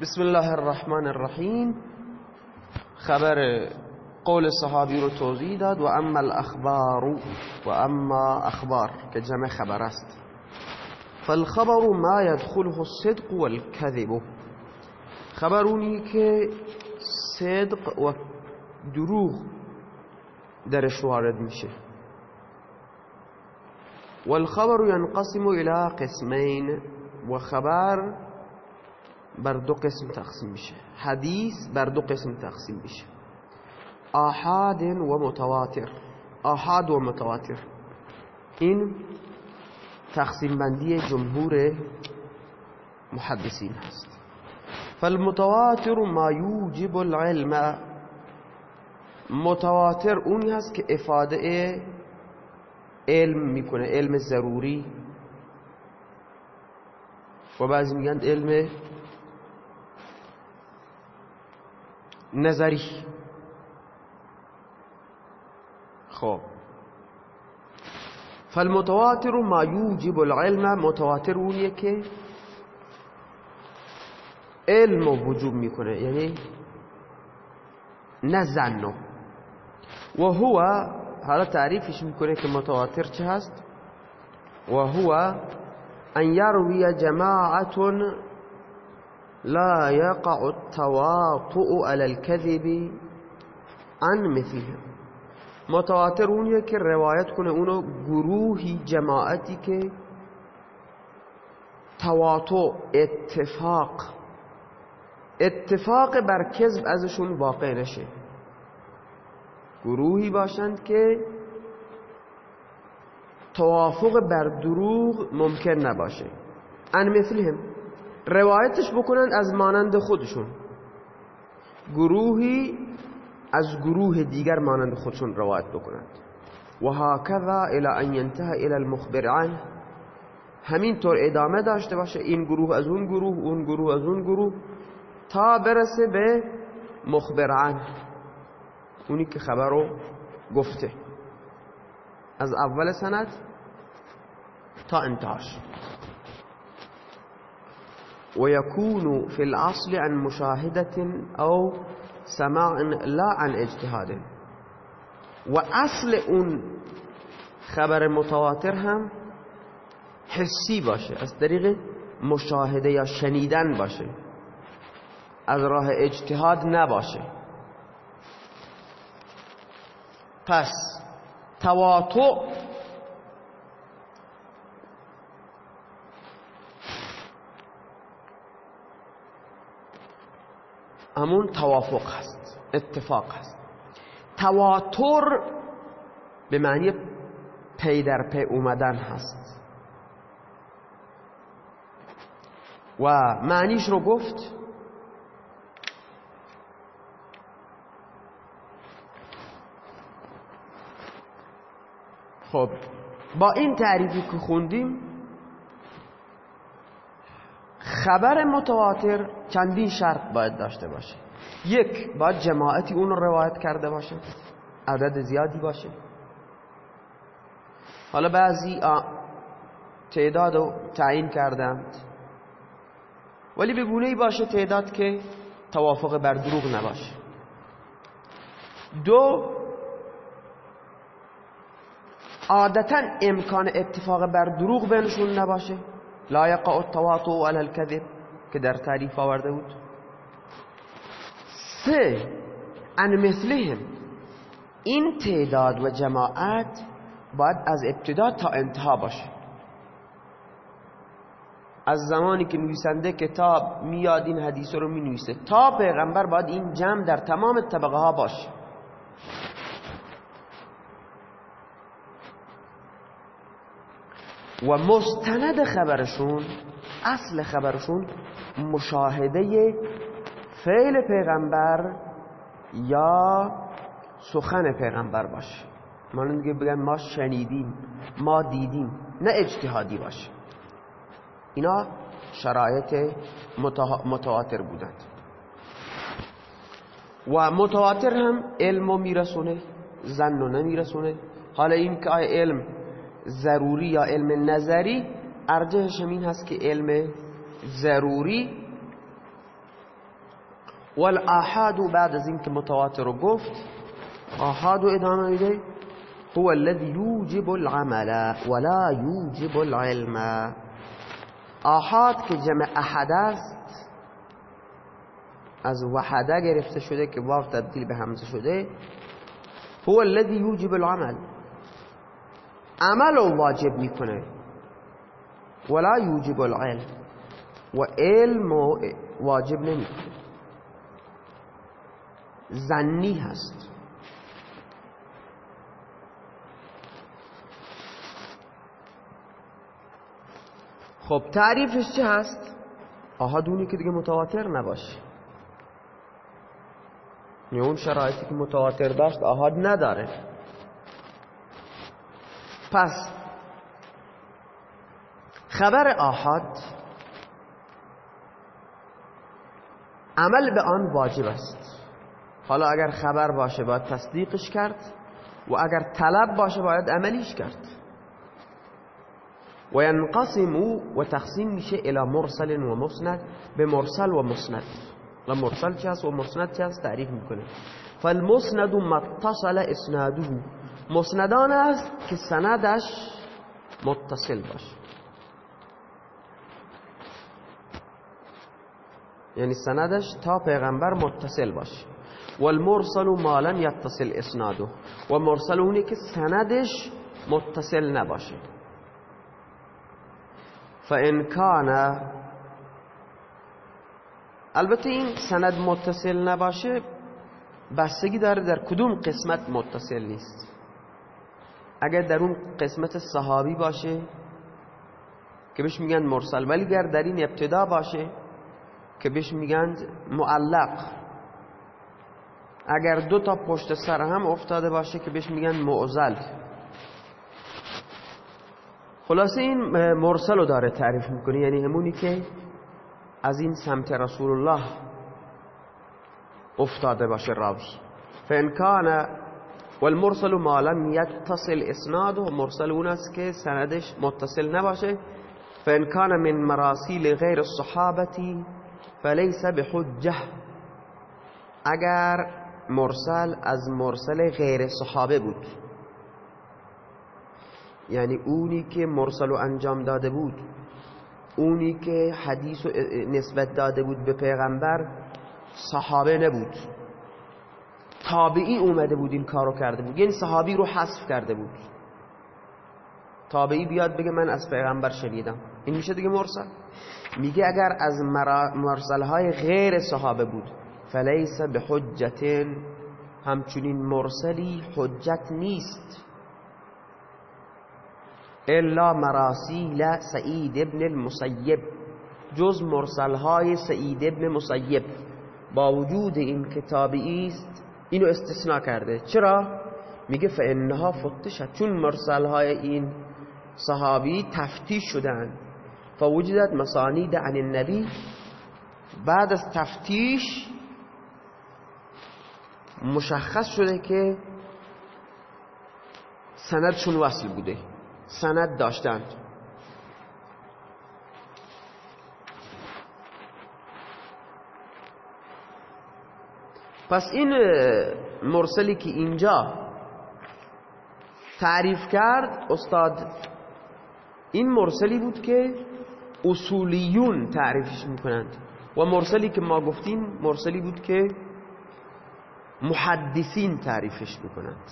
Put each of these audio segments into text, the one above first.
بسم الله الرحمن الرحیم خبر قول صحابی رو توضیح داد و اما الأخبار و اما أخبار که جمع خبر است. فالخبر ما يدخله الصدق والكذب. خبرونی که صدق و دروغ درش وارد میشه. والخبر ينقسم إلى قسمين و خبر بر دو قسم تقسیم میشه. حدیث بر دو قسم تقسیم میشه. آحاد و متواتر. آحاد و متواتر. این تقسیم بندی جمهور محدثین هست. فالمتواتر ما یوجب العلم. متواتر اونی هست که افاده علم می‌کنه علم ضروری. و بعضی میگن علم نظری خب. فالمتواتر ما یوجب العلم متواتر اونیه که علم وجوب میکنه یعنی نزنو و هو حالا تعریفش میکنه که متواتر چه هست؟ و هو ان یروی جماعت لا يقع التواطؤ على الكذب عن مثله. متواتر اونیه که روایت کنه اونو گروهی جماعتی که تواطع اتفاق. اتفاق بر کذب ازشون واقع نشه. گروهی باشند که توافق بر دروغ ممکن نباشه. ان مثلهم. روایتش بکنند از مانند خودشون. گروهی از گروه دیگر مانند خودشون روایت بکنند. و هکذا الى ان ينتهى الى المخبر عنه همینطور ادامه داشته باشه این گروه از اون گروه اون گروه از اون گروه تا برسه به مخبر عنه اونی که خبر رو گفته. از اول سند تا انتهاش. ويكون في الأصل عن مشاهدة أو سماع لا عن اجتهاد. و اصل اون خبر متواتر هم حسی باشه از طریق مشاهده یا شنیدن باشه. از راه اجتهاد نباشه. پس تواتع همون توافق هست اتفاق هست. تواتر به معنی پی در پی اومدن هست. و معنیش رو گفت خب با این تعریفی که خوندیم خبر متواتر چندین شرط باید داشته باشه. یک باید جماعتی اون رو روایت کرده باشه. عدد زیادی باشه. حالا بعضی تعداد رو تعیین کردند. ولی به گونه باشه تعداد که توافق بر دروغ نباشه. دو عادتا امکان اتفاق بر دروغ بینشون نباشه. لا يقع التواطؤ على الكذب که در تعریف آورده بود. سه ان مثلهم. این تعداد و جماعت باید از ابتدا تا انتها باشه. از زمانی که نویسنده کتاب میاد این حدیث رو می نویسه تا پیغمبر باید این جمع در تمام طبقه ها باشه. و مستند خبرشون اصل خبرشون مشاهده فعل پیغمبر یا سخن پیغمبر باشه. ما دیگه بگن ما شنیدیم ما دیدیم نه اجتهادی باشه. اینا شرایط متواتر بودند. و متواتر هم علمو میرسونه زن و نمیرسونه. حالا این که علم ضروری یا علم نظری ارجحش همین هست که علم ضروری. والآحاد بعد از اینکه متواتر رو گفت آحاد و ادامه میده هو الذي يوجب العمل ولا يوجب العلم. آحاد که جمع احد است از وحده گرفته شده که واو تبدیل به همزه شده هو الذي يوجب العمل. عمل واجب می‌کنه. ولا يوجب العلم. و علم واجب نمی‌کنه. زنی هست. خب تعریفش چه هست؟ آهادونی که دیگه متواتر نباشه. اون شرایطی که متواتر داشت آهاد نداره. پس خبر آهاد عمل به آن واجب است. حالا اگر خبر باشه باید تصدیقش کرد و اگر طلب باشه باید عملیش کرد. و ینقسم و تقسیم میشه الى مرسل و مسند به مرسل و مسند. و مرسل چه و مسند چه هست؟ تعریف می‌کنه. فالمسند متصل اسناده. مسندان است که سندش متصل باشه. یعنی سندش تا پیغمبر متصل باشه. والمرسل ما لم يتصل اسناده. و مرسل اونی که سندش متصل نباشه. فان کان البته این سند متصل نباشه بستگی داره در کدوم قسمت متصل نیست. اگر در اون قسمت صحابی باشه که بهش میگن مرسل ولی گر در این ابتدا باشه که بهش میگن معلق. اگر دو تا پشت سر هم افتاده باشه که بهش میگن معزل. خلاصه این مرسل رو داره تعریف می‌کنه یعنی همونی که از این سمت رسول الله افتاده باشه راوی. فان کان والمرسل ما لم يتصل اسناده. مرسل اون است که سندش متصل نباشه. فان کان من مراسیل غیر الصحابتی فلیس بحجه اگر مرسل از مرسل غیر صحابه بود. یعنی اونی که مرسل انجام داده بود اونی که حدیث نسبت داده بود به پیغمبر صحابه نبود. تابعی اومده بود این کارو کرده بود. یعنی صحابی رو حذف کرده بود. تابعی بیاد بگه من از پیغمبر شنیدم. این میشه دیگه مرسل؟ میگه اگر از مرسل های غیر صحابه بود. فلیس به حجت همچنین مرسلی حجت نیست. الا مراسیل سعید ابن المسیب. جز مرسل های سعید ابن مسیب. با وجود این کتابی است اینو استثناء کرده. چرا؟ میگه فانها فتشت. چون مرسل های این صحابی تفتیش شدن فوجدت مسانید عن النبی. بعد از تفتیش مشخص شده که سندشون وصل بوده. سند داشتند. پس این مرسلی که اینجا تعریف کرد استاد این مرسلی بود که اصولیون تعریفش می‌کنند. و مرسلی که ما گفتیم مرسلی بود که محدثین تعریفش می‌کنند.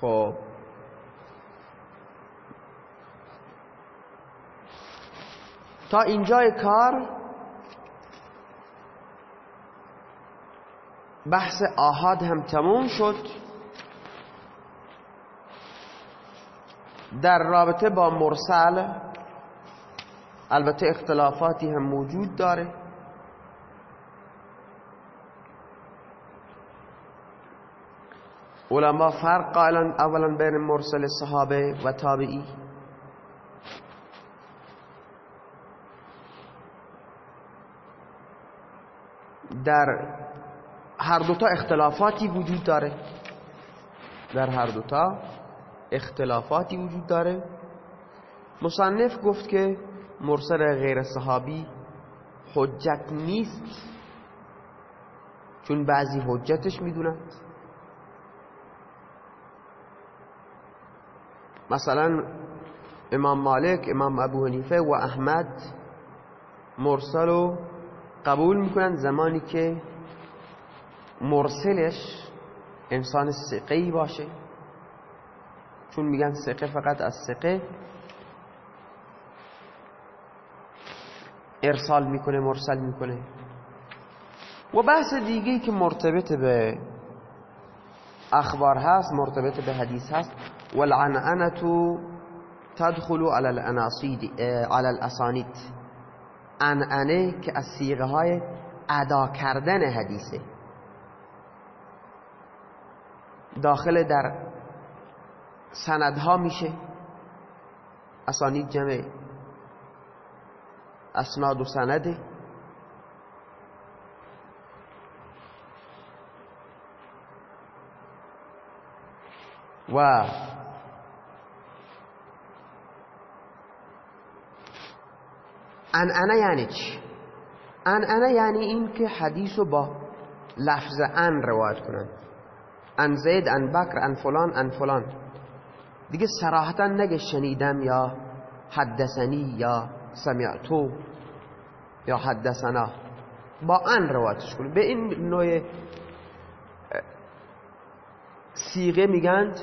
خب. تا اینجای کار بحث آهاد هم تموم شد. در رابطه با مرسل البته اختلافاتی هم موجود داره. علما فرق قائلن اولا بین مرسل صحابه و تابعی. در هر دوتا اختلافاتی وجود داره. در هر دوتا اختلافاتی وجود داره. مصنف گفت که مرسل غیر صحابی حجت نیست چون بعضی حجتش می‌دونند مثلا امام مالک امام ابو حنیفه و احمد مرسل رو قبول می‌کنن زمانی که مرسلش انسان سقی باشه. چون میگن سقه فقط از سقه ارسال می‌کنه مرسل می‌کنه. و بحث دیگه که مرتبط به اخبار هست مرتبط به حدیث هست والعنعنة تدخل على الاناصید على الاسانید عنعنه که از سیغه های ادا کردن حدیثه. داخل در سندها میشه اسانید جمع اسناد و سنده. و انا یعنی چی؟ انا یعنی این که حدیث با لفظ ان روایت کنند. ان زید ان بکر ان فلان ان فلان. دیگه صراحتا نگه شنیدم یا حدثنی یا سمعتو یا حدثنا. با ان روایتش کنه به این نوع سیغه میگند.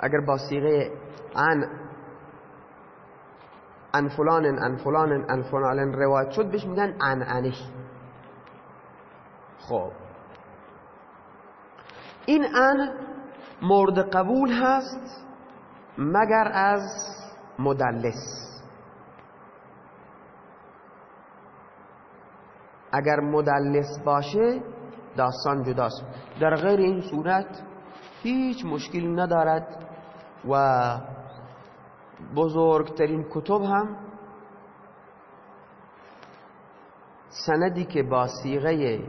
اگر با سیغه ان ان فلان ان فلان ان فلان روایت شد بهش میگن ان انه خب. این ان مورد قبول هست مگر از مدلس. اگر مدلس باشه داستان جداست. در غیر این صورت هیچ مشکلی ندارد و بزرگترین کتب هم سندی که با سیغه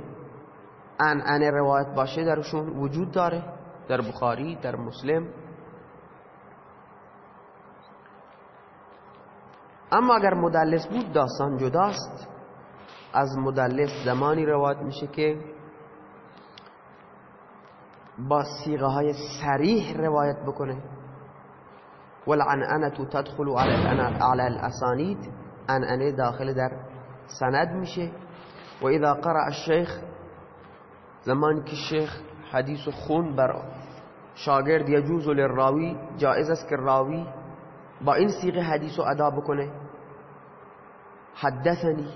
ان روایت باشه درشون وجود داره در بخاری در مسلم. اما اگر مدلس بود داستان جداست. از مدلس زمانی روایت میشه که با سیغه های سریح روایت بکنه. والعنعنة تدخل على الاسانید عنعنه داخل در سند میشه. و اذا قرأ الشیخ زمانی که حدیث خون بر شاگرد یجوز للراوی جائز است که راوی با این سیغه حدیث ادا بکنه. حدثنی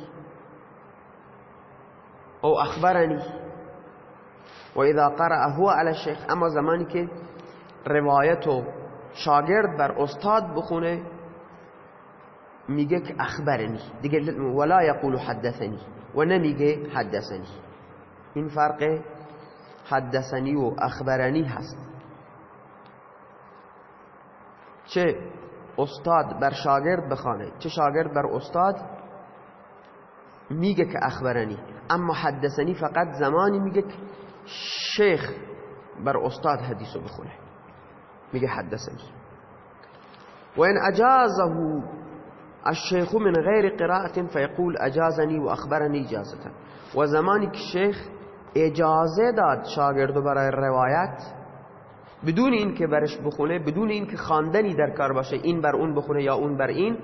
أو اخبرنی و اذا قرأ هو على الشیخ أما زمانی که روایتو شاگرد بر استاد بخونه میگه که اخبرنی. دیگه ولا یقول حدثنی و نمیگه حدثنی. این فرق حدثنی و اخبرنی هست. چه استاد بر شاگرد بخانه چه شاگرد بر استاد میگه که اخبرنی. اما حدثنی فقط زمانی میگه که شیخ بر استاد حدیثو بخونه. میگه حدثنی و این اجازه الشیخ من غیر قراءة فیقول اجازنی و اخبرنی اجازتا و زمانی که شیخ اجازه داد شاگردو برای روایت بدون این که برش بخونه بدون این که خواندنی در کار باشه این بر اون بخونه یا اون بر این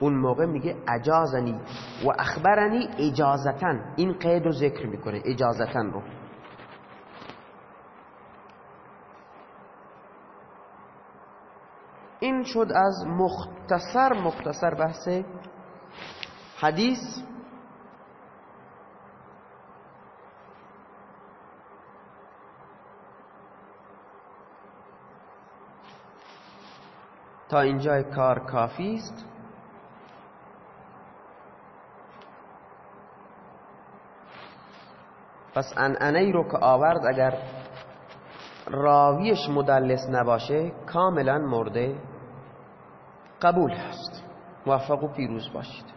اون موقع میگه اجازنی و اخبرنی اجازتن این قید رو ذکر می‌کنه اجازتن رو. این شد از مختصر مختصر بحث حدیث. تا اینجا کار کافی است. پس انعنی رو که آورد اگر راویش مدلس نباشه کاملا مرده. قبول هست. موفق و پیروز باشید.